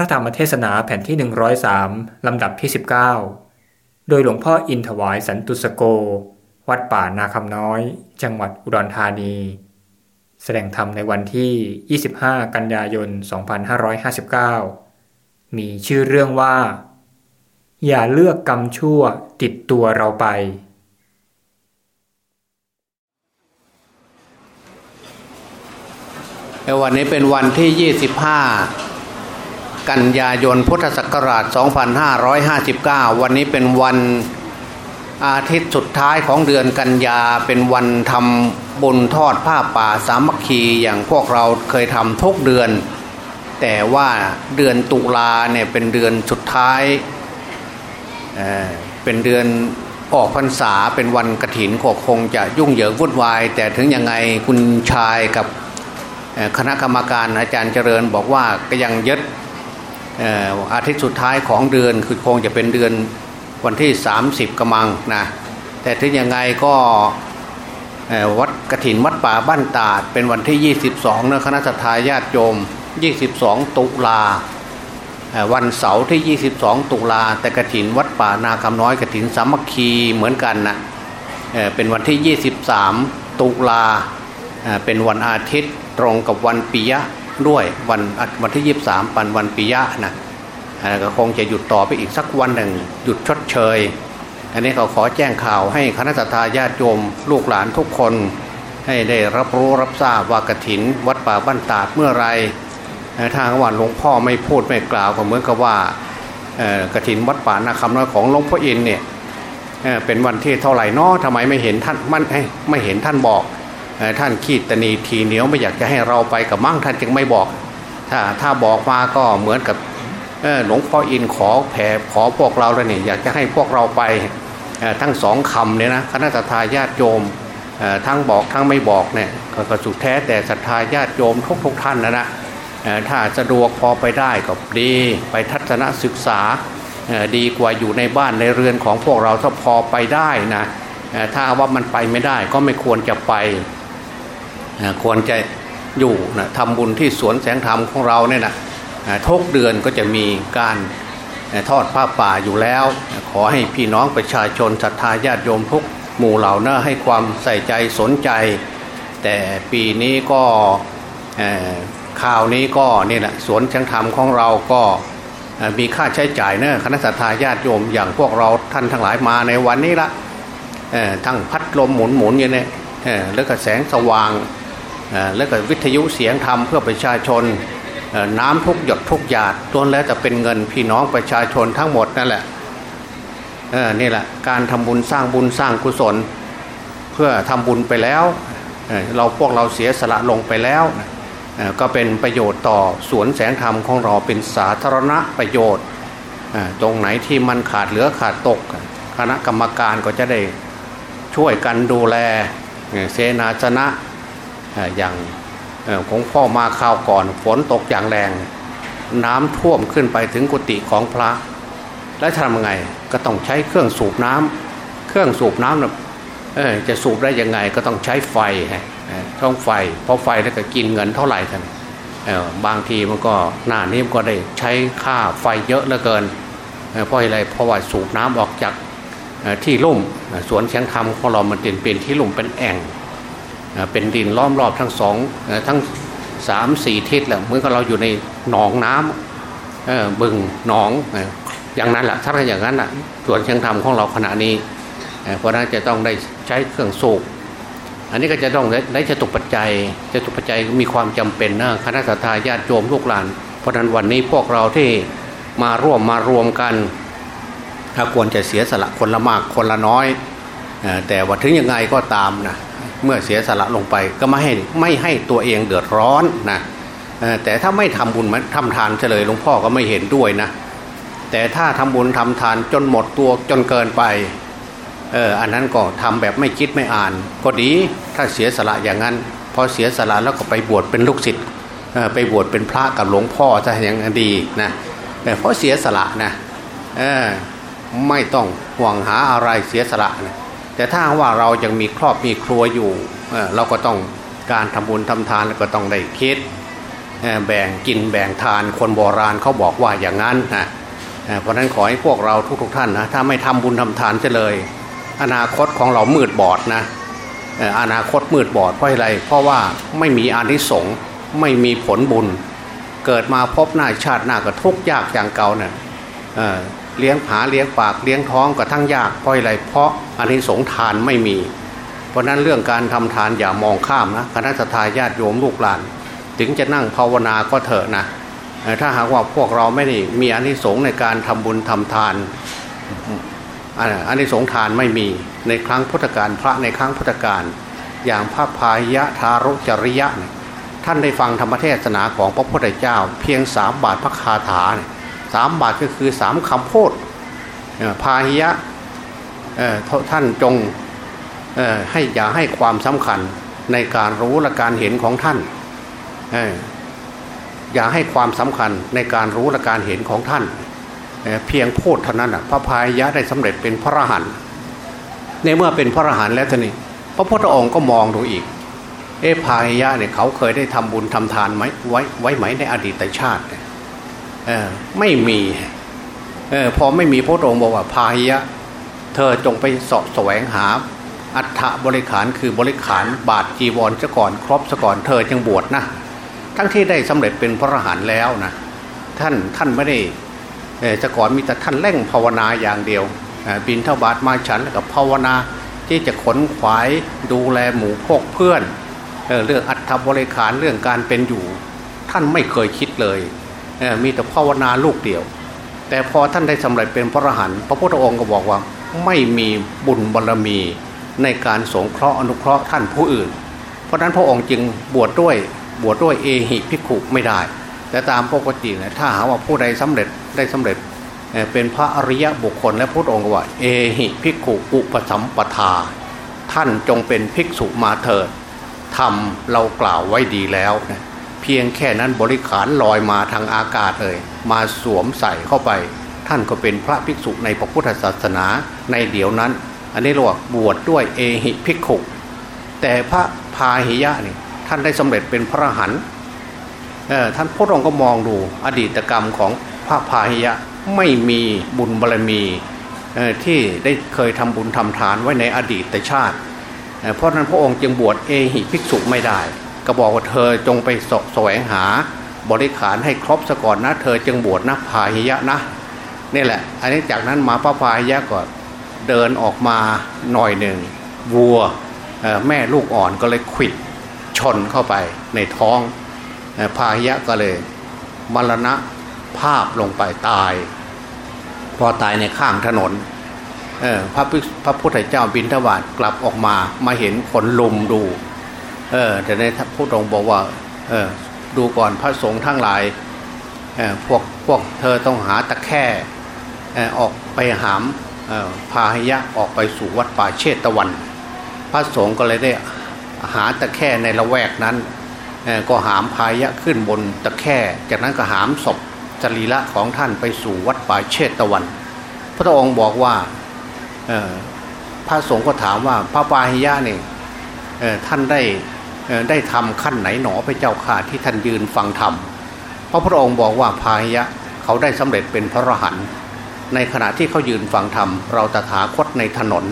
พระธรรมเทศนาแผ่นที่ 103 ลำดับที่ 19 โดยหลวงพ่ออินถวายสันตุสโก วัดป่านาคำน้อย จังหวัดอุดรธานี แสดงธรรมในวันที่ 25 กันยายน 2559 มีชื่อเรื่องว่า อย่าเลือกกรรมชั่วติดตัวเราไป วันนี้เป็นวันที่ 25 กันยายนพุทธศักราช 2559 วันนี้เป็นวันอาทิตย์สุดท้ายของเดือนกันยาเป็นวันทำบุญทอดผ้าป่าสามัคคีอย่างพวกเราเคยทำทุกเดือน แต่ว่าเดือนตุลาเนี่ยเป็นเดือนสุดท้ายเเป็นเดือนออกพรรษาเป็นวันกระถินก็คงจะยุ่งเหยิงวุ่นวาย แต่ถึงยังไงคุณชายกับคณะกรรมการอาจารย์เจริญบอกว่าก็ยังยึด อาทิตย์สุดท้ายของเดือนคือคงจะเป็นเดือนวันที่ 30กำมังนะแต่ถึงยังไงก็วัดกระถินวัดป่าบ้านตาด เป็นวันที่ 22นะคณะสัตยาญาติโยม 22 ตุลาวันเสาร์ที่ 22 ตุลาแต่กระถินวัดป่านาคำน้อยกระถินสามัคคีเหมือนกันนะเป็นวันที่ 23 ตุลาเป็นวันอาทิตย์ตรงกับวันปิยะ ด้วยวันวันที่23ปันวันปิยะนะก็คงจะหยุดต่อไปอีกสักวันหนึ่ง หยุดชดเชย อันนี้เขาขอแจ้งข่าวให้คณะทาญาติโยมลูกหลานทุกคน ให้ได้รับรู้รับทราบว่ากระถิน วัดป่าบ้านตาดเมื่อไรทางว่าหลวงพ่อไม่พูดไม่กล่าวก็เหมือนกับว่ากระถินวัดป่านาคำน้อยของหลวงพ่ออินเนี่ยเป็นวันที่เท่าไหร่นาะทำไมไม่เห็นท่านมันไม่เห็นท่านบอก ท่านขีดตนีทีเหนียวไม่อยากจะให้เราไปกับมั่งท่านจึงไม่บอก ถ้าถ้าบอกมาก็เหมือนกับหลวงพ่ออินขอแผ่ขอพวกเราแล้วเนี่ยอยากจะให้พวกเราไปทั้งสองคำเนี่ยนะคณะทาญาติโยมทั้งบอกทั้งไม่บอกเนี่ยก็สุดแท้แต่ศรัทธาญาติโยมทุกทุกท่านนะนะถ้าสะดวกพอไปได้ก็ดีไปทัศนศึกษาดีกว่าอยู่ในบ้านในเรือนของพวกเราถ้าพอไปได้นะถ้าว่ามันไปไม่ได้ก็ไม่ควรจะไป ควรจะอยู่นะทำบุญที่สวนแสงธรรมของเราเนี่ยนะทุกเดือนก็จะมีการทอดผ้าป่าอยู่แล้ว ขอให้พี่น้องประชาชนศรัทธาญาติโยมทุกหมู่เหล่านะให้ความใส่ใจสนใจ แต่ปีนี้ก็ข่าวนี้ก็นี่แหละสวนแสงธรรมของเราก็มีค่าใช้จ่ายเนะคณะสัตยาญาติโยมอย่างพวกเราท่านทั้งหลายมาในวันนี้ละทั้งพัดลมหมุนหมุนอย่างนี้แล้วก็แสงสว่าง แล้วก็วิทยุเสียงธรรมเพื่อประชาชนน้ำทุกหยดทุกหยาดล้วนแล้วจะเป็นเงินพี่น้องประชาชนทั้งหมดนั่นแหละนี่แหละการทำบุญสร้างบุญสร้างกุศล เพื่อทำบุญไปแล้วเราพวกเราเสียสละลงไปแล้ว ก็เป็นประโยชน์ต่อสวนแสงธรรมของเราเป็นสาธารณประโยชน์ตรงไหนที่มันขาดเหลือขาดตก คณะกรรมการก็จะได้ช่วยกันดูแลเสนาชนะ อย่างของพ่อมาข่าวก่อนฝนตกอย่างแรง น้ำท่วมขึ้นไปถึงกุฏิของพระ แล้วทำไงก็ต้องใช้เครื่องสูบน้ำเครื่องสูบน้ำนะจะสูบได้ยังไงก็ต้องใช้ไฟช่องไฟ เพราะไฟแล้วก็กินเงินเท่าไหร่ท่านบางทีมันก็หน้านี้มันก็ได้ใช้ค่าไฟเยอะเหลือเกินเพราะอะไรเพราะว่าสูบน้ำออกจากที่ลุ่มสวนเชียงคำของเรามันเป็นเป็นที่ลุ่มเป็นแอ่ง เป็นดินล้อมรอบทั้งสองทั้งสามสี่ทิศแหละเหมือนกับเราอยู่ในหนองน้ำบึงหนองอย่างนั้นแหละถ้าเป็นอย่างนั้นอะส่วนเชียงธรรมของเราขณะนี้ เพราะนั้นจะต้องได้ใช้เครื่องสูบอันนี้ก็จะต้องได้จะตุปัจจัยจะตุปัจจัยมีความจำเป็นนะคณะสัตยาญาติโยมลูกหลาน เพราะนั้นวันนี้พวกเราที่มาร่วมมารวมกันถ้าควรจะเสียสละคนละมากคนละน้อย แต่ว่าถึงยังไงก็ตามนะ เมื่อเสียสละลงไปก็ไม่ให้ไม่ให้ตัวเองเดือดร้อนนะแต่ถ้าไม่ทำบุญทำทานเฉลยหลวงพ่อก็ไม่เห็นด้วยนะ แต่ถ้าทำบุญทำทานจนหมดตัวจนเกินไปเอออันนั้นก็ทำแบบไม่คิดไม่อ่าน ก็ดีถ้าเสียสละอย่างนั้น พอเสียสละแล้วก็ไปบวชเป็นลูกศิษย์ไปบวชเป็นพระกับหลวงพ่อจะอย่างดีนะเพราะเสียสละนะไม่ต้องห่วงหาอะไรเสียสละนะ แต่ถ้าว่าเรายังมีครอบมีครัวอยู่เราก็ต้องการทำบุญทำทานก็ต้องได้คิดแบ่งกินแบ่งทานคนโบราณเขาบอกว่าอย่างนั้นนะเพราะนั้นขอให้พวกเราทุกๆทท่านนะถ้าไม่ทำบุญทำทานจะเลย อนาคตของเรามืดบอดนะอนาคตมืดบอดเพราะอะไร เพราะว่าไม่มีอานิสงส์ไม่มีผลบุญ เกิดมาพบหน้าชาติหน้าก็ทุกยากอย่างเก่าเนะ่ย เลี้ยงผาเลี้ยงปากเลี้ยงท้องก็ทั้งยากเพราะอะไรเพราะอานิสงส์ทานไม่มี เพราะนั้นเรื่องการทำทานอย่ามองข้ามนะคณะทาญาตโยมลูกหลาน ถึงจะนั่งภาวนาก็เถอะนะถ้าหากว่าพวกเราไม่ได้มีอานิสงส์ในการทำบุญทำทานอันนี้สงทานไม่มีในครั้งพุทธกาลพระในครั้งพุทธกาลอย่างพระพายะทารุจริยะ ท่านได้ฟังธรรมเทศนาของพระพุทธเจ้า เพียงสามบาทพระคาถา สามบาทก็คือสามคำพูดพายะท่านจงให้อย่าให้ความสำคัญในการรู้และการเห็นของท่านอย่าให้ความสำคัญในการรู้และการเห็นของท่านเพียงพูดเท่านั้นพระพายะได้สำเร็จเป็นพระอรหันต์ในเมื่อเป็นพระอรหันต์แล้วท่านี้พระพุทธองค์ก็มองดูอีก เอพายะเนี่ยเขาเคยได้ทำบุญทำทานไหมไว้ไว้ไหมในอดีตชาติเไม่มีเออพอไม่มีพระองค์บอกว่าพาหิยะ เธอจงไปสอบแสวงหา อัฐบริขารคือบริขารบาทจีวรซะก่อนครบซะก่อนเธอจึงบวชนะทั้งที่ได้สำเร็จเป็นพระอรหันต์แล้วนะท่านท่านไม่ได้จะก่อนมีแต่ท่านเร่งภาวนาอย่างเดียวบินเท่าบาทมาฉันแล้วกับภาวนาที่จะขนขวายดูแลหมู่พกเพื่อนเเรื่องอัตบริขารเรื่องการเป็นอยู่ ท่านไม่เคยคิดเลย มีแต่ภาวนาลูกเดียว แต่พอท่านได้สำเร็จเป็นพระอรหันต์พระพุทธองค์ก็บอกว่าไม่มีบุญบารรมีในการสงเคราะห์อนุเคราะห์ท่านผู้อื่น เพราะนั้นพระองค์จึงบวชดด้วยบวชดด้วยเอหิพิกขุไม่ได้ แต่ตามปกติเนี่ยถ้าหาว่าผู้ใดสำเร็จได้สำเร็จเป็นพระอริยะบุคคลและพระองค์ว่า เอหิภิกขุอุปสัมปทา ท่านจงเป็นภิกษุมาเถิดทำเรากล่าวไว้ดีแล้วนะ พียงแค่นั้นบริขารลอยมาทางอากาศเลย มาสวมใส่เข้าไป ท่านก็เป็นพระภิกษุในพระพุทธศาสนาในเดี๋ยวนั้น อันนี้เรียกว่าบวชดด้วยเอหิภิกขุแต่พระพาหิยะนี่ท่านได้สำเร็จเป็นพระหันท่านพระองค์ก็มองดูอดีตกรรมของพระพาหิยะไม่มีบุญบารรมีที่ได้เคยทำบุญทำทานไว้ในอดีตชาติ เพราะนั้นพระองค์จึงบวชเอหิภิกษุไม่ได้ ก็บอกว่าเธอจงไปสแสวงหาบริขารให้ครบซะก่อนนะ เธอจึงบวชนะพาหิยะนะนี่แหละ อันนี้จากนั้นมาพระพาหิยะก็เดินออกมาหน่อยหนึ่งวัวแม่ลูกอ่อนก็เลยขิดชนเข้าไปในท้องพาหิยะก็เลยมรณะภาพลงไปตาย พอตายในข้างถนนพระพระพุทธเจ้าบินทบาทกลับออกมามาเห็นคนลุมดู เออแต่ในพระองค์บอกว่า เออดูก่อนพระสงฆ์ทั้งหลายพวกพวกเธอต้องหาตะแค่ออกไปหามพาหิยะออกไปสู่วัดป่าเชตวัน พระสงฆ์ก็เลยได้หาตะแค่ในละแวกนั้นก็หามพายะขึ้นบนตะแค่จากนั้นก็หามศพจรีละของท่านไปสู่วัดป่าเชตตะวัน พระองค์บอกว่าพระสงฆ์ก็ถามว่าพระปาหิยะเนี่ยท่านได้ ได้ทำขั้นไหนหนอไปเจ้าข่าที่ท่านยืนฟังธรรมพระพุทธองค์บอกว่าพาหิยะเขาได้สำเร็จเป็นพระอรหันต์ในขณะที่เขายืนฟังธรรม เราตถาคตในถนน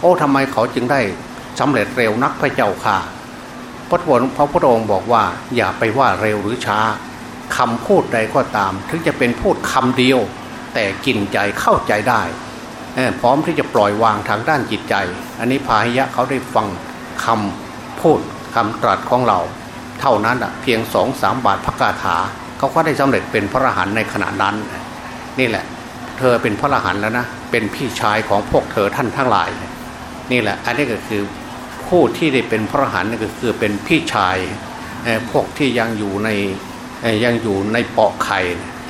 โอ้ทำไมเขาจึงได้สำเร็จเร็วนักพระเจ้าค่ะพระพุทธองค์บอกว่า อย่าไปว่าเร็วหรือช้าคำพูดใดก็ตาม ถึงจะเป็นพูดคำเดียว แต่กินใจเข้าใจได้พร้อมที่จะปล่อยวางทางด้านจิตใจ อันนี้พาหิยะเขาได้ฟังคำพูด คำตรัสของเรา เท่านั้นอะเพียงสองสามบาทพระกาถาเขาก็ได้สำเร็จเป็นพระอรหันต์ในขณะนั้น นี่แหละ เธอเป็นพระอรหันต์แล้วนะเป็นพี่ชายของพวกเธอท่านทั้งหลาย นี่แหละ อันนี้ก็คือผู้ที่ได้เป็นพระอรหันต์ก็คือเป็นพี่ชายพวกที่ยังอยู่ในยังอยู่ในปอกไข่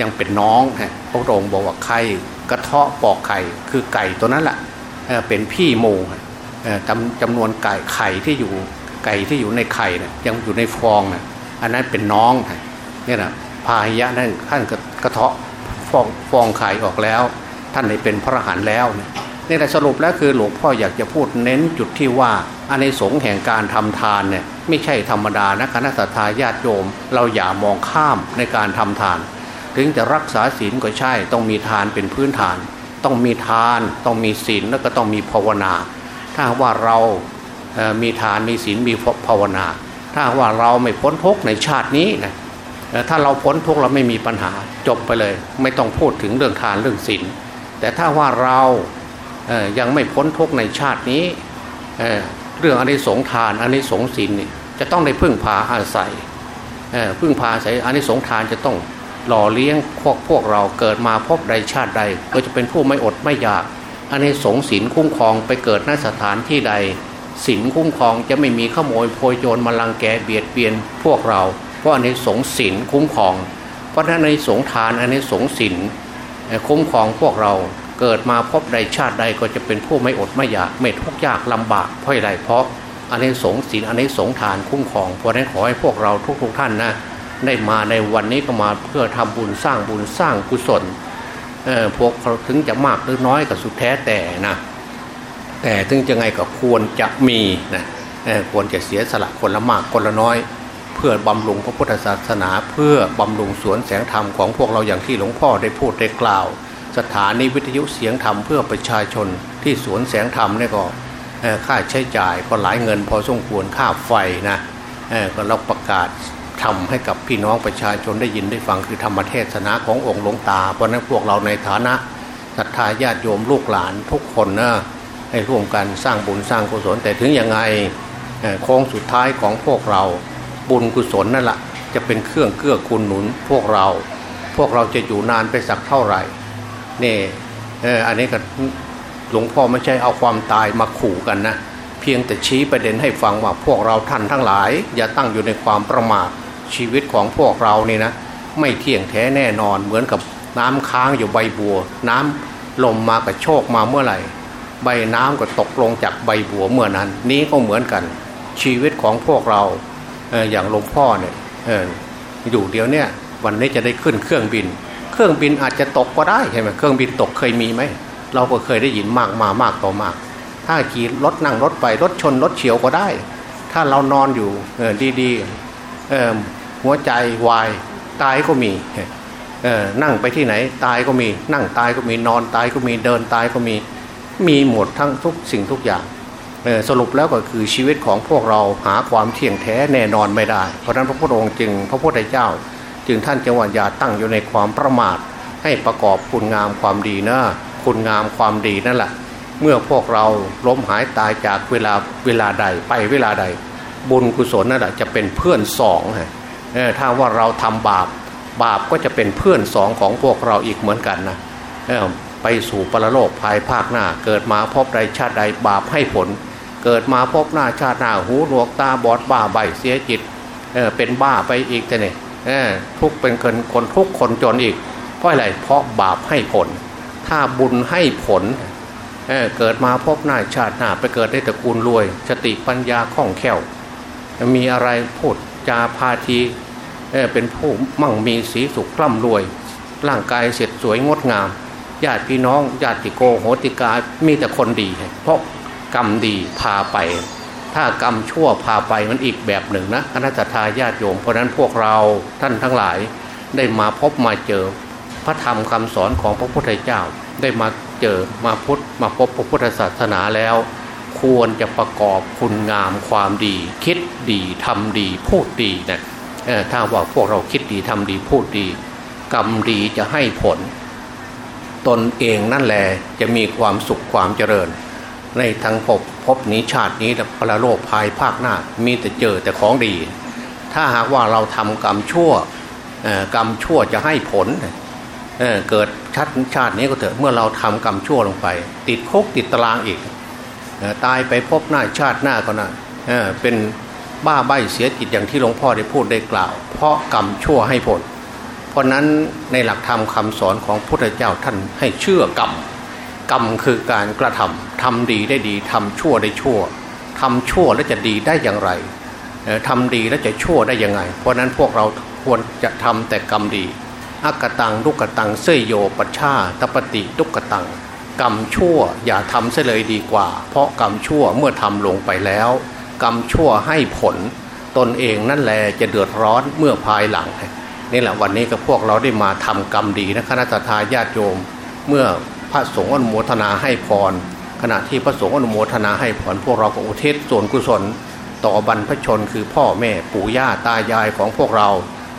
ยังเป็นน้องพระองค์บอกว่าไข่กระเทาะปอกไข่คือไก่ตัวนั้นแหละเป็นพี่โมจำจำนวนไก่ไข่ที่อยู่ ไก่ที่อยู่ในไข่เนี่ยยังอยู่ในฟองนะอันนั้นเป็นน้องนี่นะพาหิยะนั่นท่านกระเทาะฟองฟองไข่ออกแล้ว ท่านได้เป็นพระหันแล้วนี่แหละสรุปแล้วคือหลวงพ่ออยากจะพูดเน้นจุดที่ว่าอันในสงแห่งการทำทานเนี่ยไม่ใช่ธรรมดานะคณะสัตยาติโยม เราอย่ามองข้ามในการทำทาน ถึงจะรักษาศีลก็ใช่ ต้องมีทานเป็นพื้นฐาน ต้องมีทาน ต้องมีศีลแล้วก็ต้องมีภาวนา ถ้าว่าเรา มีทานมีศีลมีภาวนา ถ้าว่าเราไม่พ้นทุกในชาตินี้นะถ้าเราพ้นทุกเราไม่มีปัญหาจบไปเลย ไม่ต้องพูดถึงเรื่องทานเรื่องศีลแต่ถ้าว่าเรายังไม่พ้นทุกในชาตินี้เเรื่องอนนี้สงทานอนนี้สงศีลนี่จะต้องได้พึ่งพาอาศัยพึ่งพาอาศัยอนนี้สงทานจะต้องหล่อเลี้ยงพวกพวกเราเกิดมาพบใดชาติใด ก็จะเป็นผู้ไม่อดไม่อยากอันนี้สงศีลคุ้มครองไปเกิดณสถานที่ใด ศีลคุ้มครองจะไม่มีขโมยโพยโจรมาลังแกเบียดเบียนพวกเรา เพราะอันนี้สงศีลคุ้มครอง เพราะนั้นในสงทานอันนี้สงศีลคุ้มครองพวกเราเกิดมาพบใดชาติใดก็จะเป็นผู้ไม่อดไม่อยากไม่ทุกข์ยากลำบากเพราะอะไรเพราะอันนี้สงศีลอันนี้สงทานคุ้มครองเพราะนั้นขอให้พวกเราทุกๆทท่านนะได้มาในวันนี้ก็มาเพื่อทำบุญสร้างบุญสร้างกุศลเออพวกเราถึงจะมากหรือน้อยก็สุดแท้แต่นะ ถึงจะไงก็ควรจะมีนะควรจะเสียสละคนละมากคนละน้อย เพื่อบำรุงพระพุทธศาสนา เพื่อบำรุงสวนแสงธรรมของพวกเราอย่างที่หลวงพ่อได้พูดได้กล่าว สถานีวิทยุเสียงธรรมเพื่อประชาชนที่สวนแสงธรรมนี่ก็ค่าใช้จ่ายก็หลายเงินพอสมควรค่าไฟนะก็เราประกาศทำให้กับพี่น้องประชาชนได้ยินได้ฟังคือธรรมเทศนาขององค์หลวงตา เพราะนั้นพวกเราในฐานะศรัทธาญาติโยมลูกหลานทุกคนนะ ให้ร่วมกันสร้างบุญสร้างกุศล แต่ถึงยังไงโค้งสุดท้ายของพวกเราบุญกุศลนั่นแหละจะเป็นเครื่องเกื้อกูลหนุนพวกเรา พวกเราจะอยู่นานไปสักเท่าไหร่นี่อันนี้ก็หลวงพ่อไม่ใช่เอาความตายมาขู่กันนะเพียงแต่ชี้ประเด็นให้ฟังว่าพวกเราท่านทั้งหลาย อย่าตั้งอยู่ในความประมาทชีวิตของพวกเรานี่นะไม่เที่ยงแท้แน่นอนเหมือนกับน้ำค้างอยู่ใบบัว น้ำลมมากับโชคมาเมื่อไหร่ ใบน้ำก็ตกลงจากใบบัวเมื่อนั้น นี้ก็เหมือนกัน ชีวิตของพวกเราเออย่างหลวงพ่อเนี่ยอออยู่เดียวเนี่ยวันนี้จะได้ขึ้นเครื่องบิน เครื่องบินอาจจะตกก็ได้ใช่ไหมเครื่องบินตกเคยมีไหมเราก็เคยได้ยินมากมามากต่อมาก ถ้าขี่รถนั่งรถไปรถชนรถเฉียวก็ได้ ถ้าเรานอนอยู่ดีๆหัวใจวายตายก็มีนั่งไปที่ไหนตายก็มี นั่งตายก็มีนอนตายก็มีเดินตายก็มี มีหมดทั้งทุกสิ่งทุกอย่างสรุปแล้วก็คือชีวิตของพวกเราหาความเที่ยงแท้แน่นอนไม่ได้ เพราะนั้นพระพุทธองค์จึงพระพุทธเจ้า จึงท่านจังหวัดยาตั้งอยู่ในความประมาท ให้ประกอบคุณงามความดีนะคุณงามความดีนั่นแหละเมื่อพวกเราล้มหายตายจากเวลาเวลาใดไปเวลาใด บุญกุศลนั่นแหละจะเป็นเพื่อนสองฮะถ้าว่าเราทำบาปบาปก็จะเป็นเพื่อนสองของพวกเราอีกเหมือนกันนะ ไปสู่ปรโลกภายภาคหน้า เกิดมาพบใดชาติใดบาปให้ผล เกิดมาพบหน้าชาติหน้าหูหนวกตาบอดบ้าใบเสียจิตเเป็นบ้าไปอีกแต่เนี่ยทุกเป็นคนคนทุกคนจนอีก เพราะอะไรเพราะบาปให้ผล ถ้าบุญให้ผลเเกิดมาพบหน้าชาติหน้าไปเกิดได้ตระกูลรวย สติปัญญาคล่องแคล่ว มีอะไรพูดจาพาทีเเป็นผู้มั่งมีสีสุขกล่ำรวย ร่างกายเสร็จสวยงดงาม ญาติพี่น้อง ญาติโกโหติกามีแต่คนดี เพราะกรรมดีพาไป ถ้ากรรมชั่วพาไปมันอีกแบบหนึ่งนะคณะทาญาติโยมเพราะนั้นพวกเราท่านทั้งหลายได้มาพบมาเจอ พระธรรมคำสอนของพระพุทธเจ้า ได้มาเจอมาพุทธมาพบพระพุทธศาสนาแล้ว ควรจะประกอบคุณงามความดี คิดดีทำดีพูดดีนะถ้าว่าพวกเราคิดดีทำดีพูดดี กรรมดีจะให้ผล ตนเองนั่นแหละจะมีความสุขความเจริญ ในทางพบพบนี้ชาตินี้ปรโลกภายภาคหน้า มีแต่เจอแต่ของดี ถ้าหากว่าเราทำกรรมชั่วกรรมชั่วจะให้ผลเเกิดชัดชาตินี้ก็เถอะเมื่อเราทำกรรมชั่วลงไป ติดคุกติดตารางอีกตายไปพบหน้าชาติหน้าก็นะเเป็นบ้าใบเสียจิตอย่างที่หลวงพ่อได้พูดได้กล่าว เพราะกรรมชั่วให้ผล เพราะนั้นในหลักธรรมคาสอนของพระพุทธเจ้าท่านให้เชื่อกรรมกรรมคือการกระทำทำดีได้ดีทำชั่วได้ชั่วทำชั่วแล้วจะดีได้อย่างไรทำดีแล้วจะชั่วได้ยังไง เพราะนั้นพวกเราควรจะทำแต่กรรมดีอักตังลุกตังเสยโยปัชชาตปฏิลุกตังกรรมชั่วอย่าทำเสียเลยดีกว่า เพราะกรรมชั่วเมื่อทำลงไปแล้ว กรรมชั่วให้ผล ตนเองนั่นแหละจะเดือดร้อนเมื่อภายหลัง นี่แหละวันนี้ก็พวกเราได้มาทำกรรมดีนะคณะทาญาติโยม เมื่อพระสงฆ์อนุโมทนาให้พร ขณะที่พระสงฆ์อนุโมทนาให้พรพวกเราก็อุทิศส่วนกุศล ต่อบรรพชนคือพ่อแม่ปู่ย่าตายายของพวกเรา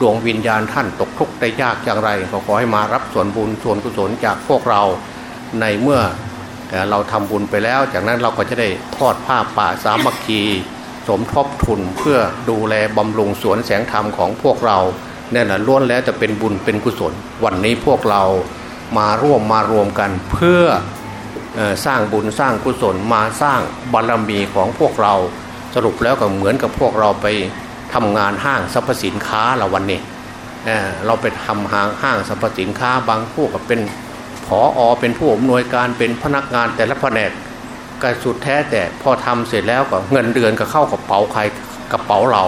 ดวงวิญญาณท่านตกทุกข์ได้ยากอย่างไรก็ขอให้มารับส่วนบุญส่วนกุศลจากพวกเราในเมื่อเราทำบุญไปแล้ว จากนั้นเราก็จะได้ทอดผ้าป่าสามัคคี สมทบทุนเพื่อดูแลบำรุงสวนแสงธรรมของพวกเรา นี่ยนะล้วนแล้วจะเป็นบุญเป็นกุศล วันนี้พวกเรามาร่วมมารวมกันเพื่อสร้างบุญสร้างกุศลมาสร้างบารรมีของพวกเราสรุปแล้วก็เหมือนกับพวกเราไปทำงานห้างสรรพสินค้าเราวันนี้เเราไปทำห้างห้างสรรพสินค้าบางพวกก็เป็นผออเป็นผู้อำนวยการเป็นพนักงานแต่ละแผนกก็สุดแท้แต่พอทำเสร็จแล้วก็เงินเดือนก็เข้ากระเป๋าใครกระเป๋าเรา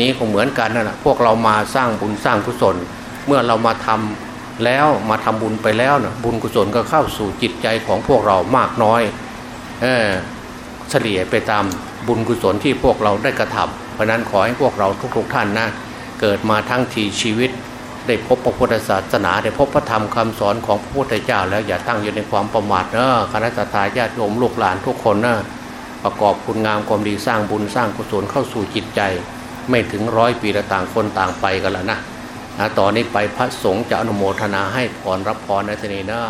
นี้ก็เหมือนกันนั่นแหละพวกเรามาสร้างบุญสร้างกุศล เมื่อเรามาทำแล้วมาทำบุญไปแล้วนะบุญกุศลก็เข้าสู่จิตใจของพวกเรามากน้อยเออเฉลี่ยไปตามบุญกุศลที่พวกเราได้กระทำเพราะนั้นขอให้พวกเราทุกๆท่านนะเกิดมาทั้งทีชีวิต ได้พบพระพุทธศาสนา ได้พบพระธรรมคำสอนของพระพุทธเจ้า แล้วอย่าตั้งอยู่ในความประมาทเนอะคณะทาญาติโยมลูกหลานทุกคนนะประกอบคุณงามความดีสร้างบุญสร้างกุศลเข้าสู่จิตใจ ไม่ถึงร้อยปีละต่างคนต่างไปกันแล้วนะนะตอนนี้ไปพระสงฆ์จะอนุโมทนาให้พรรับพรในทีนี้นะ